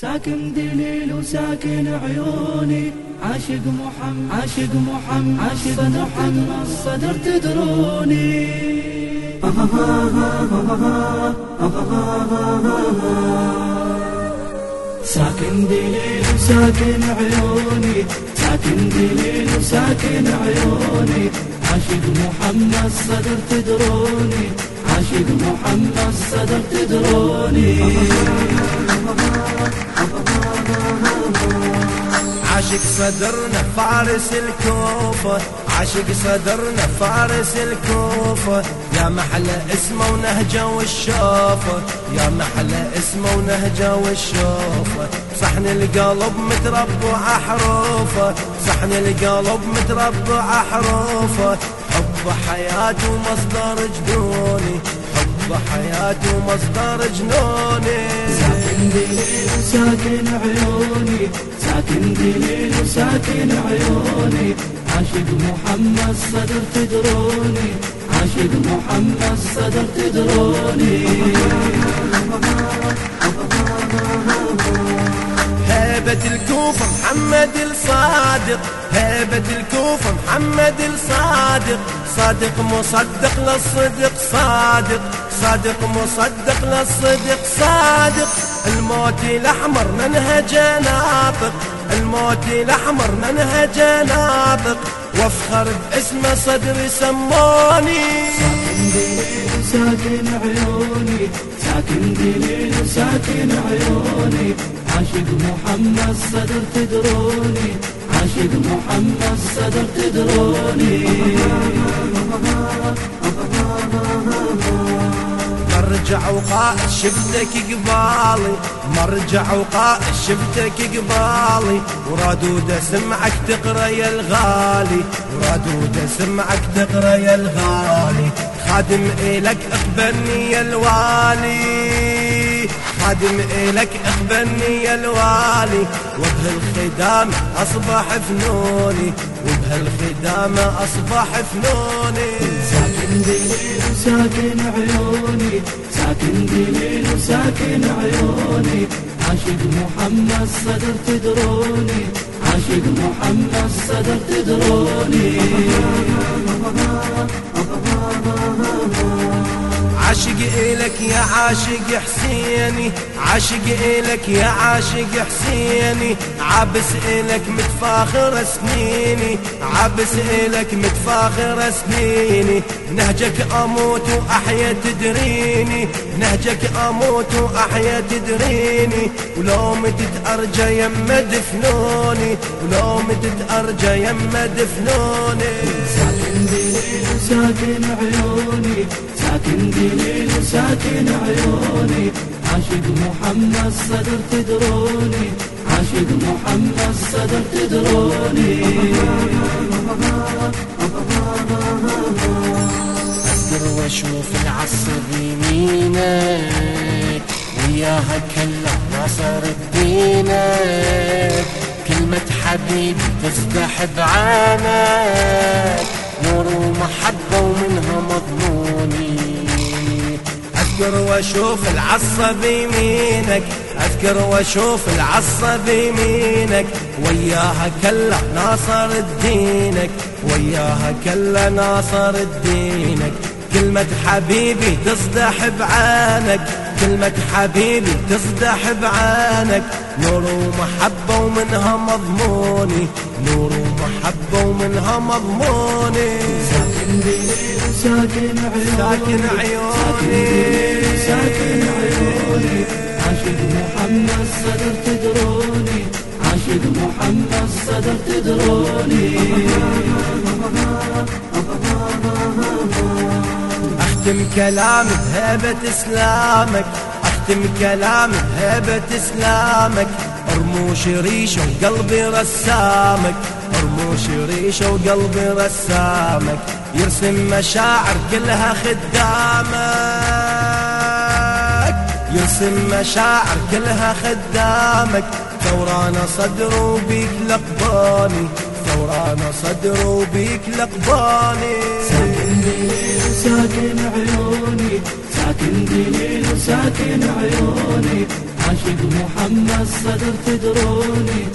ساكن دليل وساكن عيوني. عاشق محمد عاشق محمد عاشق محمد الصدر تدروني. ساكن دليل وساكن عيوني. ساكن دليل وساكن عيوني. عاشق محمد الصدر تدروني. عاشق محمد الصدر تدروني. عاشق صدرنا فارس الكوفة عاشق صدرنا فارس الكوفة. يا محلى اسمه ونهجه والشوفة يا محلى اسمه ونهجه والشوفة. صحن القلب متربع حروفه صحن القلب متربع حروفه حب حياته مصدر جنوني حب حياته مصدر جنوني. ساكن دليل وساكن عيوني. ساكن دليل وساكن عيوني. عاشق محمد صدر تدروني. عاشق محمد صدر تدروني. هيبة الكوفة محمد الصادق هيبة الكوفة محمد الصادق. صادق مصدق للصدق صادق. صادق مصدق للصدق صادق. الموت الأحمر منهج ناطق. الموت الأحمر منهج ناطق. وافخر باسمه صدري سموني. دليل وساكن عيوني ساكن دليل وساكن عيوني عاشق محمد صدر تدروني عاشق محمد صدر تدروني مرجع وقائد شفتك قبالي. مرجع وقائد شفتك قبالي. ورادود سمعك تقرأ يا الغالي. ورادود سمعك تقرأ يا الغالي. خادم إلك اقبلني يا الوالي. خادم إلك اقبلني يا الوالي. وبهالخدام أصبح فنوني. وبهالخدام أصبح فنوني. ساكن دليل وساكن عيوني. ساكن دليل وساكن عيوني. عاشق محمد صدر تدروني. عاشق محمد صدر تدروني. عاشق إلك يا عاشق حسيني عاشق إلك يا عاشق حسيني. عابس إلك متفاخر سنيني عابس إلك متفاخر سنيني. نهجك أموت وأحيا تدريني نهجك أموت وأحيا تدريني. ولو متت أرجى يما دفنوني ولو متت أرجى يما دفنوني. دليل وساكن عيوني ساكن دليل وساكن عيوني. عاشق محمد صدر تدروني عاشق محمد صدر تدروني. أقدر وأشوف العصر يمينك وياها كلا ناصر الدينك. كلمة حبيبي تفتح بعانك. نور ومحبة ومنها مضموني أذكر وأشوف العصا بيمينك أذكر وأشوف العصا بيمينك وياها كلا ناصر الدينك وياها كلا ناصر الدينك. كلمة حبيبي تصدح بعانك كلمة حبيبي تصدح بعانك نور ومحبة ومنها مضموني. نور ومحبة ومنها مضموني. ساكن عيوني. ساكن عيوني. ساكن عيوني. عاشق محمد صدر تدروني. عاشق محمد صدر تدروني. أختم كلامي بهيبة إسلامك أختم كلامي بهيبة إسلامك. أرموش ريشه وقلبي رسامك أرموش ريشه وقلبي رسامك. يرسم مشاعر كلها خدامك. يرسم مشاعر كلها خدامك. ثورانا صدر وبيك لقباني ثورانا صدر وبيك لقباني. ساكن عيوني ساكن دليل وساكن عيوني. عاشق محمد صدر تدروني.